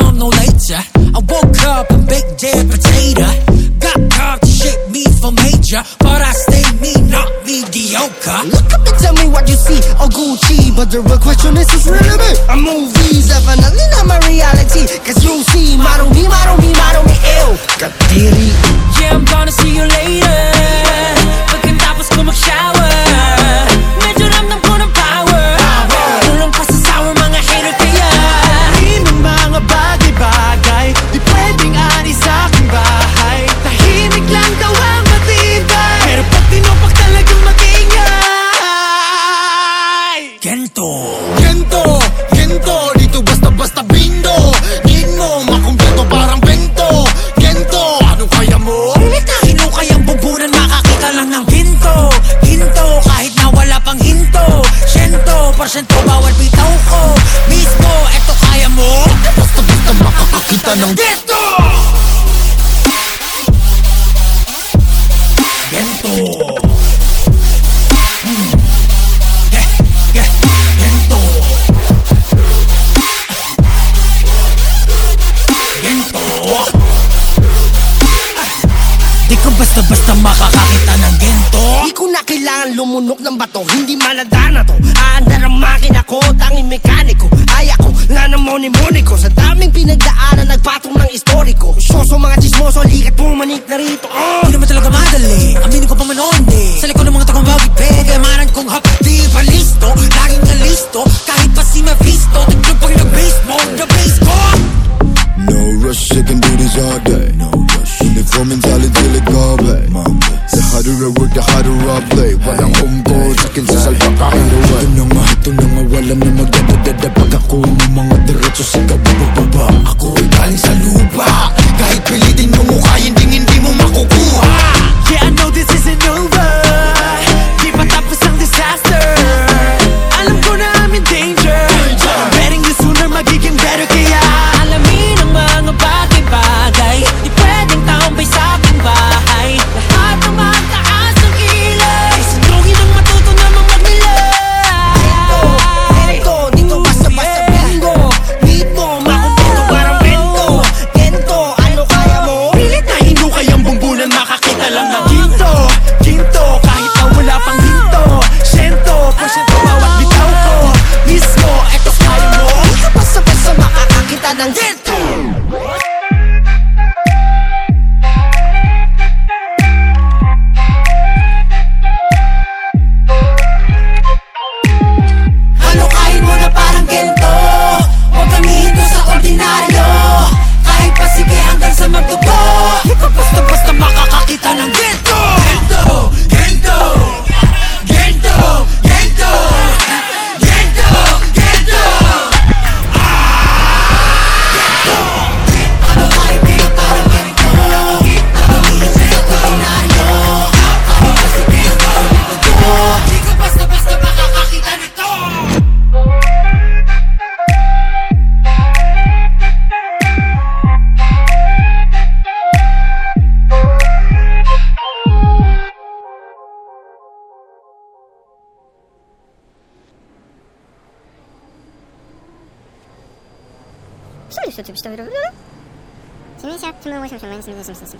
no later. I woke up and baked dead potato. Got caught to shit me for major, but I stay me, not mediocre. Look up and tell me what you see, oh Gucci. But the real question is, is really me. A movie's definitely not my reality. Cause you see, model me, model me, model me, ill. Got theory. Yeah, I'm gonna see you later. Gento. Gento, dito basta-basta bindo. Mo, makumpleto parang bento. Gento, ano kaya mo? Hino kayang bubunan makakita lang ng ginto Ginto kahit na wala pang hinto. Siyento, porsyento bawal bitaw ko. Mismo, eto kaya mo? Basta-basta makakakita ng Gento! Di ko basta-basta makakakita ng gento. Di ko na kailangan lumunok ng bato. Hindi maladana to. Aandar ang makina ko Tanging mekaniko. Ay ako na namoni-moni ko Sa daming pinagdaanan Nagpatong ng istoriko. Soso mga chismoso Likat pumanik na rito. Oh! Di naman talaga madali. Aminin ko pa man onde Sa likod ng mga takong bagay Pega maran kong hap Di pa listo? Laging na listo Kahit pa si Mephisto Tignan pag nag-base mo. The base ko No rush, I can do this all day. Play. Walang umbo, sa akin sa salba kahit away. Ito na nga, ito na nga, wala na magdadadada. Pag ako ng mga diretso sa kabababa. Ako ay galing sa lupa Kahit pilitin makakakita ng 一粒下を入れる。しゃ、しめしゃ、し、